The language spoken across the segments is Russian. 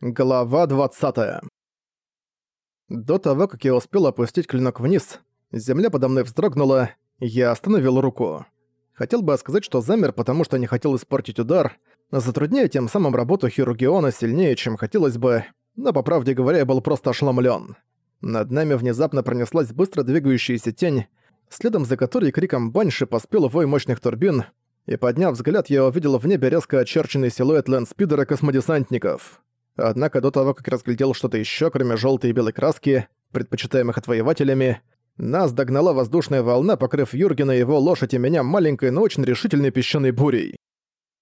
Глава 20 До того, как я успел опустить клинок вниз, земля подо мной вздрогнула, я остановил руку. Хотел бы сказать, что замер, потому что не хотел испортить удар, затрудняя тем самым работу хирургиона сильнее, чем хотелось бы, но, по правде говоря, я был просто ошеломлен. Над нами внезапно пронеслась быстро двигающаяся тень, следом за которой криком банши поспел вой мощных турбин, и, подняв взгляд, я увидел в небе резко очерченный силуэт лэндспидера космодесантников. Однако до того, как разглядел что-то еще, кроме желтой и белой краски, предпочитаемых отвоевателями, нас догнала воздушная волна, покрыв Юргена и его лошадь и меня маленькой, но очень решительной песчаной бурей.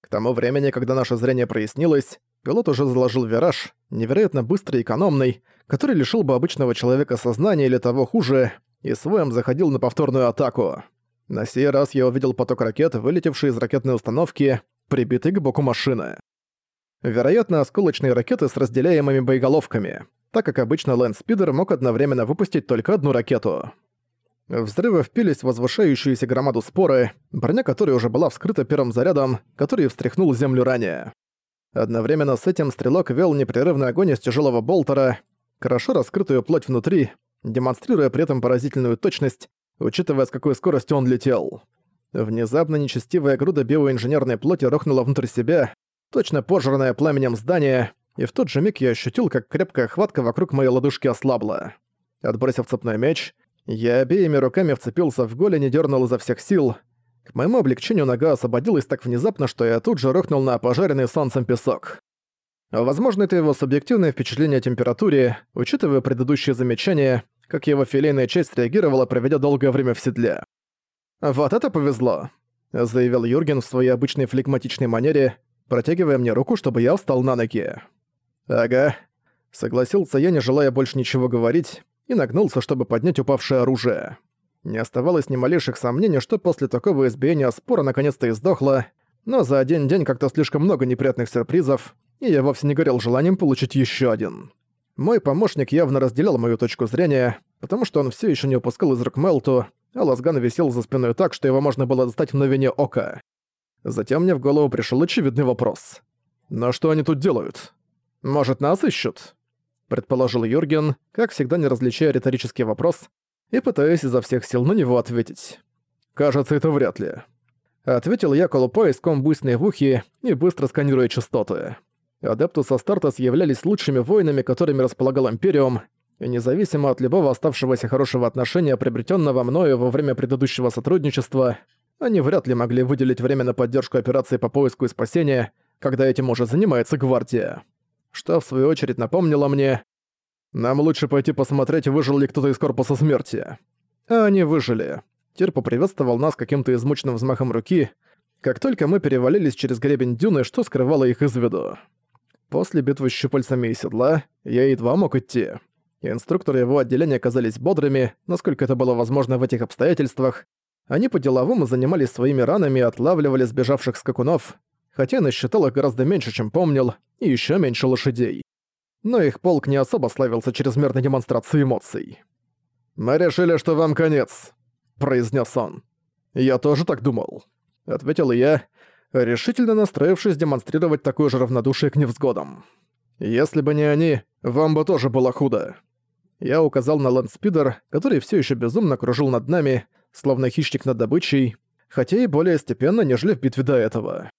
К тому времени, когда наше зрение прояснилось, пилот уже заложил вираж, невероятно быстрый и экономный, который лишил бы обычного человека сознания или того хуже, и своем заходил на повторную атаку. На сей раз я увидел поток ракет, вылетевший из ракетной установки, прибитый к боку машины. Вероятно, осколочные ракеты с разделяемыми боеголовками, так как обычно Лэндспидер мог одновременно выпустить только одну ракету. Взрывы впились в возвышающуюся громаду споры, броня которой уже была вскрыта первым зарядом, который встряхнул землю ранее. Одновременно с этим стрелок вел непрерывный огонь из тяжелого болтера, хорошо раскрытую плоть внутри, демонстрируя при этом поразительную точность, учитывая, с какой скоростью он летел. Внезапно нечестивая груда биоинженерной плоти рухнула внутрь себя, точно пожранное пламенем здание, и в тот же миг я ощутил, как крепкая хватка вокруг моей ладошки ослабла. Отбросив цепной меч, я обеими руками вцепился в голень и дернул изо всех сил. К моему облегчению нога освободилась так внезапно, что я тут же рухнул на пожаренный солнцем песок. Возможно, это его субъективное впечатление о температуре, учитывая предыдущие замечания, как его филейная часть реагировала, проведя долгое время в седле. «Вот это повезло», — заявил Юрген в своей обычной флегматичной манере, протягивая мне руку, чтобы я встал на ноги. «Ага», — согласился я, не желая больше ничего говорить, и нагнулся, чтобы поднять упавшее оружие. Не оставалось ни малейших сомнений, что после такого избиения спора наконец-то издохла, но за один день как-то слишком много неприятных сюрпризов, и я вовсе не горел желанием получить еще один. Мой помощник явно разделял мою точку зрения, потому что он все еще не упускал из рук Мелту, а Лазган висел за спиной так, что его можно было достать в мгновение ока. Затем мне в голову пришел очевидный вопрос. «Но что они тут делают? Может, нас ищут?» Предположил Юрген, как всегда не различая риторический вопрос, и пытаясь изо всех сил на него ответить. «Кажется, это вряд ли». Ответил я, колупая иском буйсные в ухе и быстро сканируя частоты. Адептус Астартес являлись лучшими воинами, которыми располагал Империум, и независимо от любого оставшегося хорошего отношения, приобретенного мною во время предыдущего сотрудничества, они вряд ли могли выделить время на поддержку операции по поиску и спасению, когда этим уже занимается гвардия. Что, в свою очередь, напомнило мне, нам лучше пойти посмотреть, выжил ли кто-то из корпуса смерти. А они выжили. Тир поприветствовал нас каким-то измученным взмахом руки, как только мы перевалились через гребень дюны, что скрывало их из виду. После битвы с щупальцами и седла я едва мог идти. Инструкторы его отделения казались бодрыми, насколько это было возможно в этих обстоятельствах, они по-деловому занимались своими ранами и отлавливали сбежавших скакунов, хотя насчитал их гораздо меньше, чем помнил, и еще меньше лошадей. Но их полк не особо славился чрезмерной демонстрацией эмоций. «Мы решили, что вам конец», — произнес он. «Я тоже так думал», — ответил я, решительно настроившись демонстрировать такое же равнодушие к невзгодам. «Если бы не они, вам бы тоже было худо». Я указал на лэндспидер, который все еще безумно кружил над нами, словно хищник над добычей, хотя и более степенно, нежели в битве до этого.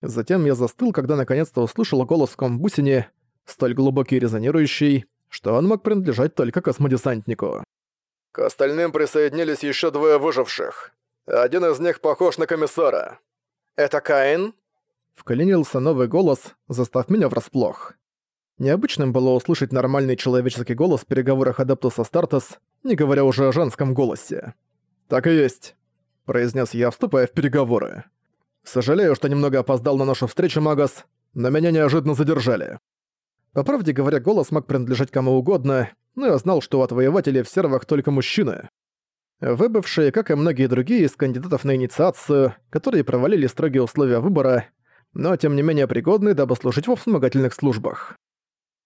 Затем я застыл, когда наконец-то услышал голос в комбусине, столь глубокий и резонирующий, что он мог принадлежать только космодесантнику. «К остальным присоединились еще двое выживших. Один из них похож на комиссара». «Это Каин?» Вклинился новый голос, застав меня врасплох. Необычным было услышать нормальный человеческий голос в переговорах Адептуса Стартес, не говоря уже о женском голосе. «Так и есть», — произнес я, вступая в переговоры. «Сожалею, что немного опоздал на нашу встречу, Магас, но меня неожиданно задержали». По правде говоря, голос мог принадлежать кому угодно, но я знал, что у отвоевателей в сервах только мужчины. Выбывшие, как и многие другие из кандидатов на инициацию, которые провалили строгие условия выбора, но тем не менее пригодны, дабы служить во вспомогательных службах.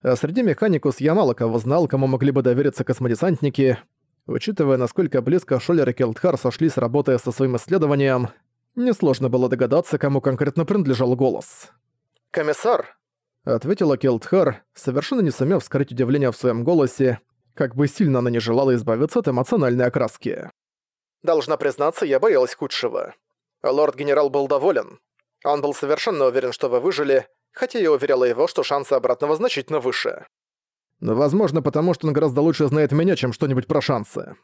А среди механикус я мало кого знал, кому могли бы довериться космодесантники, Учитывая, насколько близко Шоллер и Келтхар сошлись, работая со своим исследованием, несложно было догадаться, кому конкретно принадлежал голос. «Комиссар!» Ответила Келтхар, совершенно не сумев скрыть удивление в своем голосе, как бы сильно она не желала избавиться от эмоциональной окраски. «Должна признаться, я боялась худшего. Лорд-генерал был доволен. Он был совершенно уверен, что вы выжили, хотя я уверяла его, что шансы обратного значительно выше. Но, возможно, потому что он гораздо лучше знает меня, чем что-нибудь про шансы.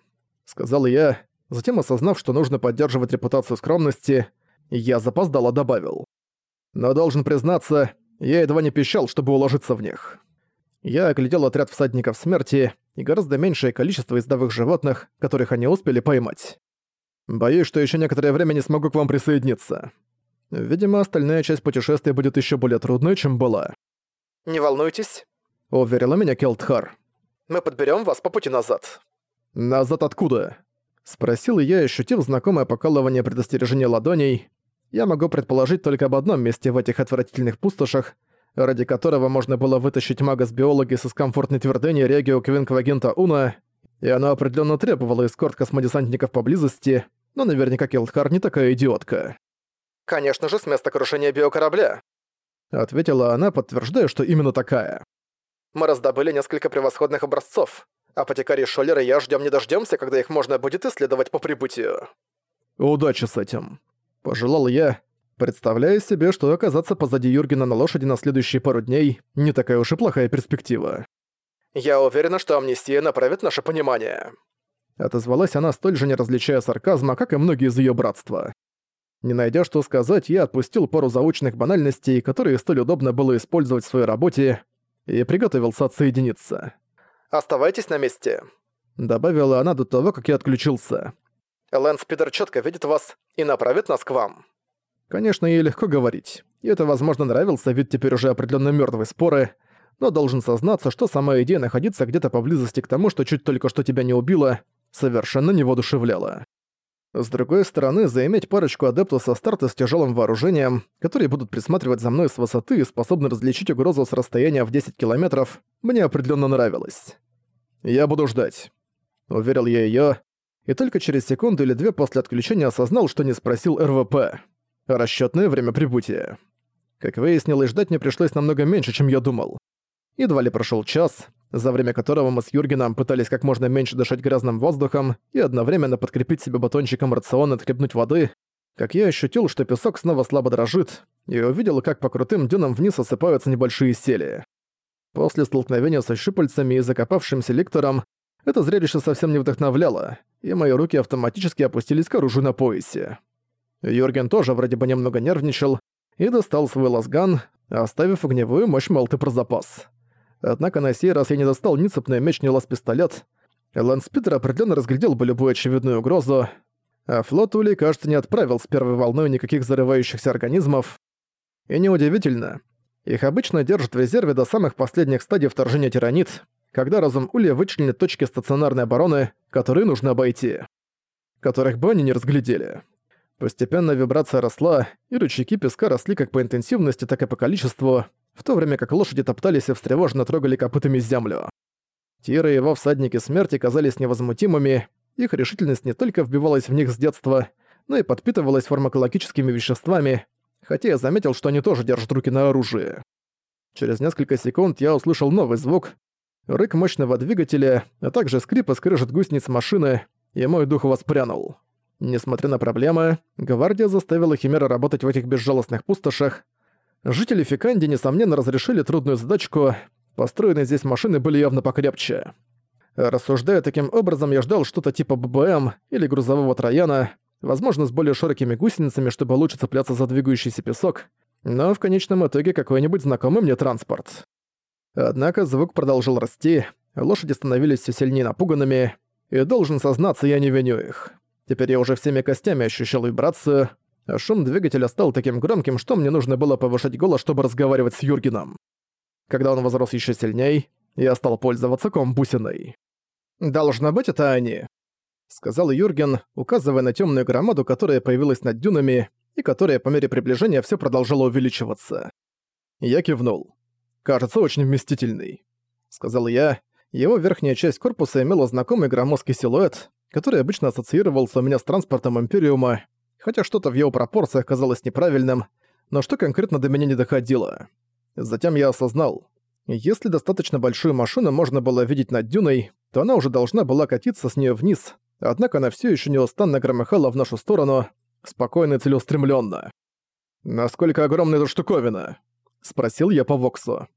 Сказал я, затем осознав, что нужно поддерживать репутацию скромности, я запоздало добавил. Но должен признаться, я едва не пищал, чтобы уложиться в них. Я оглядел отряд всадников смерти и гораздо меньшее количество ездовых животных, которых они успели поймать. Боюсь, что еще некоторое время не смогу к вам присоединиться. Видимо, остальная часть путешествия будет еще более трудной, чем была. «Не волнуйтесь», — уверила меня Келтхар. «Мы подберем вас по пути назад». «Назад откуда?» — спросил я, ощутив знакомое покалывание предостережения ладоней. Я могу предположить только об одном месте в этих отвратительных пустошах, ради которого можно было вытащить мага с биологис из комфортной твердыни Регио Квинквагента Уна, и оно определенно требовало эскорт космодесантников поблизости, но наверняка Келтхар не такая идиотка. «Конечно же, с места крушения биокорабля», — ответила она, подтверждая, что именно такая. «Мы раздобыли несколько превосходных образцов. Апотекарий Шоллер и я ждем не дождемся, когда их можно будет исследовать по прибытию». «Удачи с этим», — пожелал я, представляя себе, что оказаться позади Юргена на лошади на следующие пару дней — не такая уж и плохая перспектива. «Я уверена, что амнистия направит наше понимание». Отозвалась она, столь же не различая сарказма, как и многие из ее братства. Не найдя что сказать, я отпустил пару заученных банальностей, которые столь удобно было использовать в своей работе, и приготовился отсоединиться. «Оставайтесь на месте», — добавила она до того, как я отключился. «Лэнс Питер четко видит вас и направит нас к вам». Конечно, ей легко говорить, и это, возможно, нравился вид теперь уже определенно мертвой споры, но должен сознаться, что сама идея находиться где-то поблизости к тому, что чуть только что тебя не убило, совершенно не воодушевляла. С другой стороны, заиметь парочку адептов со старта с тяжелым вооружением, которые будут присматривать за мной с высоты и способны различить угрозу с расстояния в 10 километров, мне определенно нравилось. «Я буду ждать», — уверил я её, и только через секунду или две после отключения осознал, что не спросил РВП. Расчётное время прибытия. Как выяснилось, ждать мне пришлось намного меньше, чем я думал. Едва ли прошёл час, за время которого мы с Юргеном пытались как можно меньше дышать грязным воздухом и одновременно подкрепить себе батончиком рациона отхлебнуть воды, как я ощутил, что песок снова слабо дрожит, и увидел, как по крутым дюнам вниз осыпаются небольшие сели. После столкновения со щупальцами и закопавшимся ликтором это зрелище совсем не вдохновляло, и мои руки автоматически опустились к оружию на поясе. Юрген тоже вроде бы немного нервничал и достал свой лазган, оставив огневую мощь молты про запас. Однако на сей раз я не достал ни цепной меч, ни лаз-пистолет. Лэнс Питер определенно разглядел бы любую очевидную угрозу, а флот Ули, кажется, не отправил с первой волной никаких зарывающихся организмов. И неудивительно. Их обычно держат в резерве до самых последних стадий вторжения тиранит, когда разум Ули вычленит точки стационарной обороны, которые нужно обойти. Которых бы они не разглядели. Постепенно вибрация росла, и ручейки песка росли как по интенсивности, так и по количеству, в то время как лошади топтались и встревоженно трогали копытами землю. Тиры и его всадники смерти казались невозмутимыми, их решительность не только вбивалась в них с детства, но и подпитывалась фармакологическими веществами, хотя я заметил, что они тоже держат руки на оружии. Через несколько секунд я услышал новый звук, рык мощного двигателя, а также скрип и скрежет гусениц машины, и мой дух воспрянул. Несмотря на проблемы, гвардия заставила Химера работать в этих безжалостных пустошах, Жители Фиканди, несомненно, разрешили трудную задачку, построенные здесь машины были явно покрепче. Рассуждая таким образом, я ждал что-то типа ББМ или грузового трояна, возможно, с более широкими гусеницами, чтобы лучше цепляться за двигающийся песок, но в конечном итоге какой-нибудь знакомый мне транспорт. Однако звук продолжил расти, лошади становились все сильнее напуганными, и должен сознаться, я не виню их. Теперь я уже всеми костями ощущал вибрацию, шум двигателя стал таким громким, что мне нужно было повышать голос, чтобы разговаривать с Юргеном. Когда он возрос еще сильней, я стал пользоваться комбусиной. «Должно быть, это они», — сказал Юрген, указывая на темную громаду, которая появилась над дюнами и которая по мере приближения все продолжала увеличиваться. Я кивнул. «Кажется, очень вместительный», — сказал я. Его верхняя часть корпуса имела знакомый громоздкий силуэт, который обычно ассоциировался у меня с транспортом Империума, хотя что-то в его пропорциях казалось неправильным, но что конкретно до меня не доходило. Затем я осознал. Если достаточно большую машину можно было видеть над дюной, то она уже должна была катиться с нее вниз, однако она все еще неустанно громыхала в нашу сторону, спокойно и целеустремленно. «Насколько огромна эта штуковина?» — спросил я по Воксу.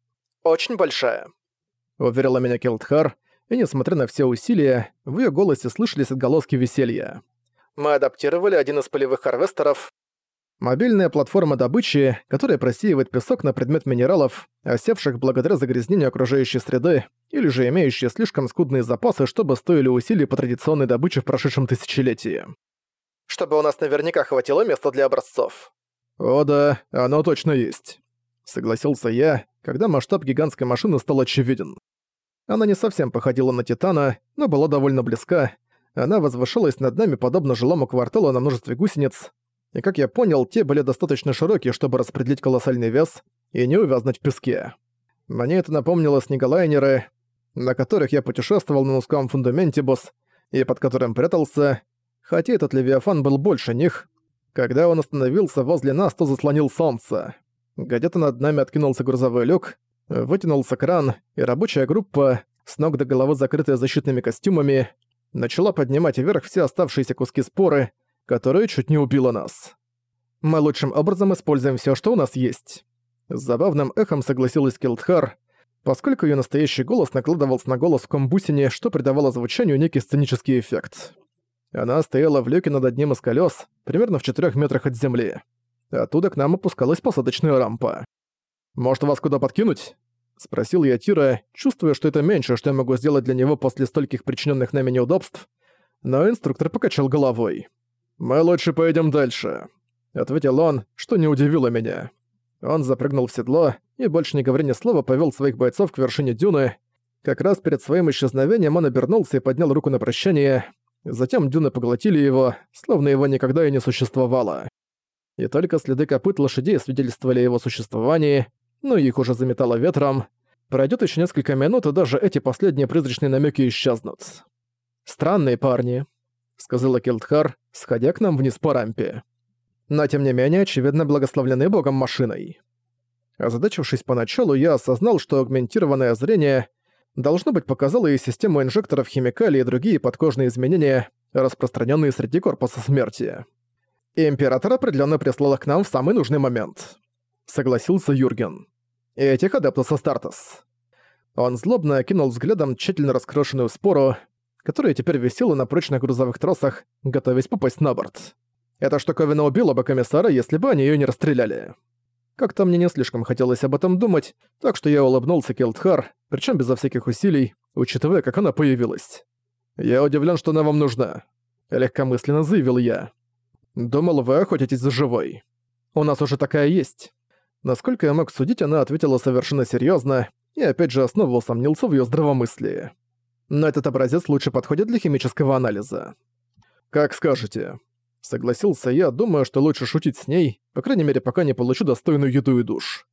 «Очень большая», — уверила меня Келтхар, и, несмотря на все усилия, в ее голосе слышались отголоски веселья. «Мы адаптировали один из полевых харвестеров. Мобильная платформа добычи, которая просеивает песок на предмет минералов, осевших благодаря загрязнению окружающей среды, или же имеющие слишком скудные запасы, чтобы стоили усилий по традиционной добыче в прошедшем тысячелетии. Чтобы у нас наверняка хватило места для образцов. «О да, оно точно есть», — согласился я, когда масштаб гигантской машины стал очевиден. Она не совсем походила на Титана, но была довольно близка. Она возвышалась над нами подобно жилому кварталу на множестве гусениц, и, как я понял, те были достаточно широкие, чтобы распределить колоссальный вес и не увязнуть в песке. Мне это напомнило снеголайнеры, на которых я путешествовал на узком босс и под которым прятался, хотя этот Левиафан был больше них, когда он остановился возле нас, то заслонил солнце. Где-то над нами откинулся грузовой люк, вытянулся кран, и рабочая группа, с ног до головы закрытая защитными костюмами, начала поднимать вверх все оставшиеся куски споры, которые чуть не убило нас. Мы лучшим образом используем все, что у нас есть. С забавным эхом согласилась Килдхар, поскольку ее настоящий голос накладывался на голос в комбусине, что придавало звучанию некий сценический эффект. Она стояла в люке над одним из колес, примерно в четырех метрах от земли. Оттуда к нам опускалась посадочная рампа. «Может, вас куда подкинуть?» — спросил я Тира, чувствуя, что это меньше, что я могу сделать для него после стольких причиненных нами неудобств. Но инструктор покачал головой. «Мы лучше поедем дальше», — ответил он, что не удивило меня. Он запрыгнул в седло и, больше не говоря ни слова, повел своих бойцов к вершине дюны. Как раз перед своим исчезновением он обернулся и поднял руку на прощание. Затем дюны поглотили его, словно его никогда и не существовало. И только следы копыт лошадей свидетельствовали о его существовании, но их уже заметало ветром. Пройдет еще несколько минут, и даже эти последние призрачные намеки исчезнут. «Странные парни», — сказала Килдхар, сходя к нам вниз по рампе. Но тем не менее, очевидно, благословлены богом машиной. Озадачившись поначалу, я осознал, что агментированное зрение — должно быть, показала и систему инжекторов химикалий и другие подкожные изменения, распространенные среди корпуса смерти. Император определенно прислал их к нам в самый нужный момент. Согласился Юрген. Этих адептус Астартес. Он злобно окинул взглядом тщательно раскрошенную спору, которая теперь висела на прочных грузовых тросах, готовясь попасть на борт. Эта штуковина убила бы комиссара, если бы они её не расстреляли. Как-то мне не слишком хотелось об этом думать, так что я улыбнулся Келтхар, причем безо всяких усилий, учитывая, как она появилась. «Я удивлен, что она вам нужна», — легкомысленно заявил я. «Думал, вы охотитесь за живой. У нас уже такая есть». Насколько я мог судить, она ответила совершенно серьезно, и опять же снова усомнился в ее здравомыслии. Но этот образец лучше подходит для химического анализа. «Как скажете», Согласился я, думая, что лучше шутить с ней, по крайней мере, пока не получу достойную еду и душ.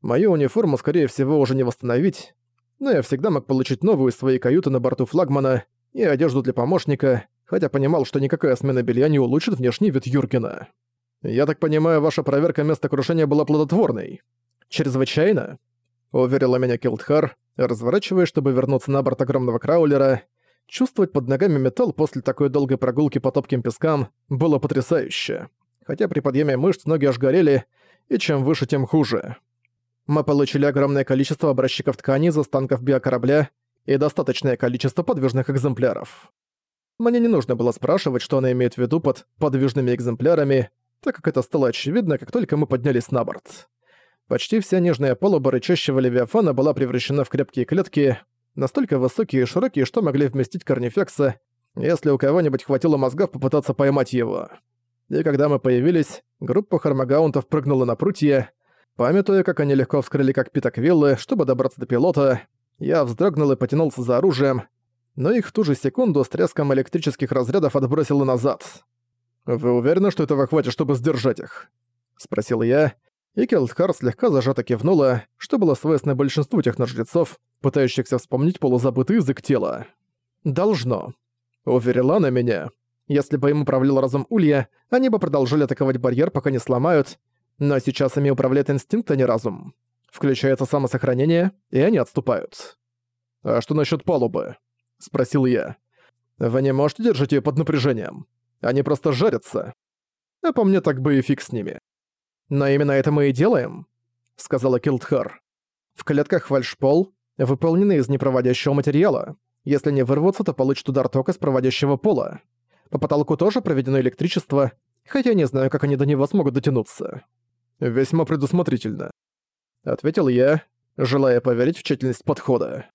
Мою униформу, скорее всего, уже не восстановить, но я всегда мог получить новую из своей каюты на борту флагмана и одежду для помощника, хотя понимал, что никакая смена белья не улучшит внешний вид Юргена. «Я так понимаю, ваша проверка места крушения была плодотворной?» «Чрезвычайно?» — уверила меня Килдхар, разворачивая, чтобы вернуться на борт огромного краулера — Чувствовать под ногами металл после такой долгой прогулки по топким пескам было потрясающе. Хотя при подъеме мышц ноги аж горели, и чем выше, тем хуже. Мы получили огромное количество образчиков ткани из останков биокорабля и достаточное количество подвижных экземпляров. Мне не нужно было спрашивать, что она имеет в виду под «подвижными экземплярами», так как это стало очевидно, как только мы поднялись на борт. Почти вся нижняя палуба рычащего левиафана была превращена в крепкие клетки, настолько высокие и широкие, что могли вместить корнифекса, если у кого-нибудь хватило мозгов попытаться поймать его. И когда мы появились, группа хармагаунтов прыгнула на прутья. Памятуя, как они легко вскрыли кокпит Аквиллы, чтобы добраться до пилота, я вздрогнул и потянулся за оружием, но их в ту же секунду с треском электрических разрядов отбросило назад. «Вы уверены, что этого хватит, чтобы сдержать их?» — спросил я, и Келдхар слегка зажато кивнула, что было свойственно большинству техножрецов, пытающихся вспомнить полузабытый язык тела. «Должно», — уверила она меня. «Если бы им управлял разум Улья, они бы продолжили атаковать барьер, пока не сломают, но сейчас ими управляет инстинкт, а не разум. Включается самосохранение, и они отступают. «А что насчет палубы?» — спросил я. «Вы не можете держать ее под напряжением? Они просто жарятся. А по мне так бы и фиг с ними». «Но именно это мы и делаем», — сказала Килдхар. «В клетках фальшпол выполнены из непроводящего материала. Если не вырвутся, то получат удар тока с проводящего пола. По потолку тоже проведено электричество, хотя не знаю, как они до него смогут дотянуться». «Весьма предусмотрительно», — ответил я, желая поверить в тщательность подхода.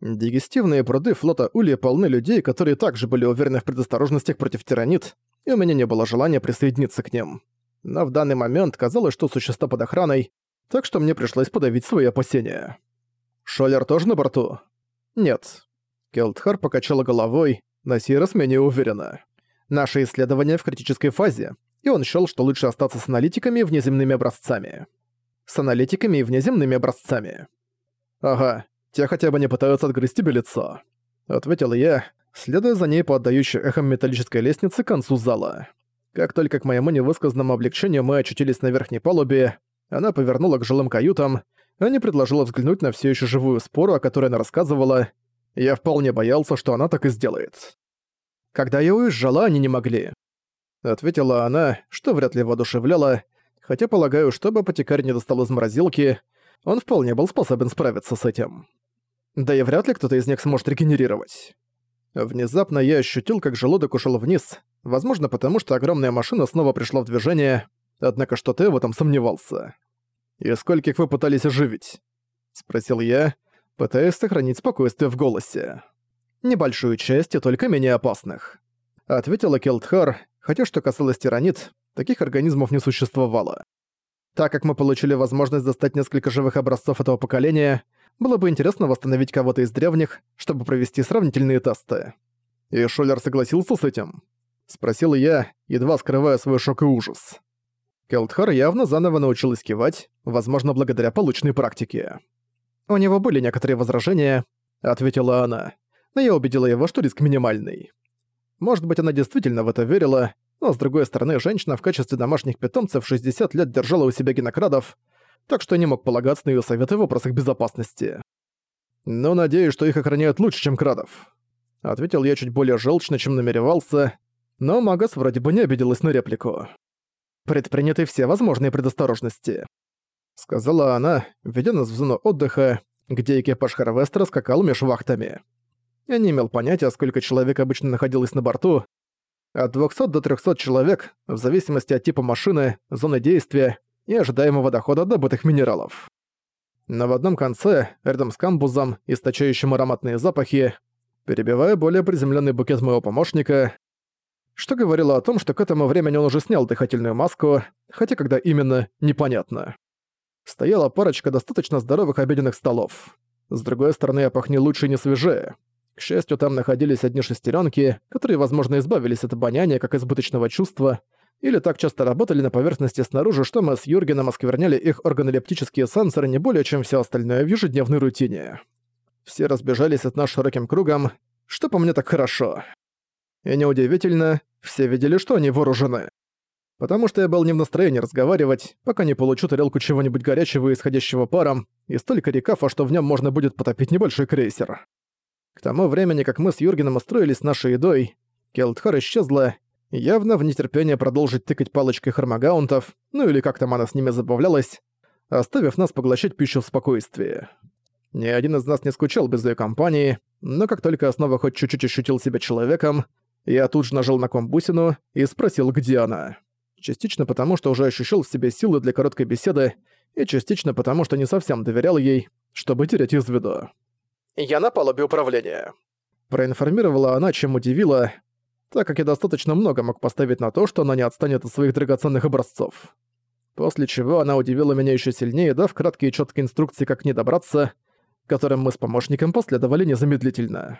Дигестивные пруды флота Ули полны людей, которые также были уверены в предосторожностях против тиранит, и у меня не было желания присоединиться к ним. Но в данный момент казалось, что существа под охраной, так что мне пришлось подавить свои опасения. «Шоллер тоже на борту?» «Нет». Келтхар покачала головой, на сей раз менее уверенно. «Наше исследование в критической фазе, и он счёл, что лучше остаться с аналитиками и внеземными образцами». «С аналитиками и внеземными образцами». «Ага, те хотя бы не пытаются отгрызть тебе лицо», — ответил я, следуя за ней по отдающей эхом металлической лестнице к концу зала. Как только к моему невысказанному облегчению мы очутились на верхней палубе, она повернула к жилым каютам, а не предложила взглянуть на все еще живую спору, о которой она рассказывала. Я вполне боялся, что она так и сделает. «Когда я уезжала, они не могли», — ответила она, что вряд ли воодушевляла, хотя, полагаю, чтобы апотекарь не достал из морозилки, он вполне был способен справиться с этим. Да и вряд ли кто-то из них сможет регенерировать. Внезапно я ощутил, как желудок ушел вниз, возможно потому, что огромная машина снова пришла в движение, однако что-то я в этом сомневался. «И скольких вы пытались оживить?» — спросил я, пытаясь сохранить спокойствие в голосе. «Небольшую часть и только менее опасных», — ответила Келтхар, хотя что касалось тиранит, таких организмов не существовало. Так как мы получили возможность достать несколько живых образцов этого поколения, было бы интересно восстановить кого-то из древних, чтобы провести сравнительные тесты. И Шулер согласился с этим? Спросил я, едва скрывая свой шок и ужас. Келтхар явно заново научилась кивать, возможно, благодаря полученной практике. «У него были некоторые возражения», — ответила она, но я убедила его, что риск минимальный. Может быть, она действительно в это верила, но, с другой стороны, женщина в качестве домашних питомцев 60 лет держала у себя генокрадов, так что не мог полагаться на её советы в вопросах безопасности. «Но надеюсь, что их охраняют лучше, чем крадов», — ответил я чуть более желчно, чем намеревался, но Магас вроде бы не обиделась на реплику. «Предприняты все возможные предосторожности», — сказала она, ведя нас в зону отдыха, где экипаж Харвестера скакал меж вахтами. Я не имел понятия, сколько человек обычно находилось на борту, от 200 до 300 человек, в зависимости от типа машины, зоны действия и ожидаемого дохода добытых минералов. Но в одном конце, рядом с камбузом, источающим ароматные запахи, перебивая более приземленный букет моего помощника, что говорило о том, что к этому времени он уже снял дыхательную маску, хотя когда именно, непонятно. Стояла парочка достаточно здоровых обеденных столов. С другой стороны, я пахнет лучше и не свежее. К счастью, там находились одни шестеренки, которые, возможно, избавились от обоняния как избыточного чувства, или так часто работали на поверхности снаружи, что мы с Юргеном оскверняли их органолептические сенсоры не более, чем все остальное в ежедневной рутине. Все разбежались от нас широким кругом, что по мне так хорошо. И неудивительно, все видели, что они вооружены. Потому что я был не в настроении разговаривать, пока не получу тарелку чего-нибудь горячего, исходящего паром, и столько рекафа, что в нем можно будет потопить небольшой крейсер. К тому времени, как мы с Юргеном устроились нашей едой, Келтхар исчезла, явно в нетерпении продолжить тыкать палочкой хармагаунтов, ну или как там она с ними забавлялась, оставив нас поглощать пищу в спокойствии. Ни один из нас не скучал без ее компании, но как только снова хоть чуть-чуть ощутил себя человеком, я тут же нажал на комбусину и спросил, где она. Частично потому, что уже ощущал в себе силы для короткой беседы, и частично потому, что не совсем доверял ей, чтобы терять из виду. «Я на палубе управления», — проинформировала она, чем удивила, так как я достаточно много мог поставить на то, что она не отстанет от своих драгоценных образцов. После чего она удивила меня еще сильнее, дав краткие четкие инструкции, как не добраться, которым мы с помощником последовали незамедлительно.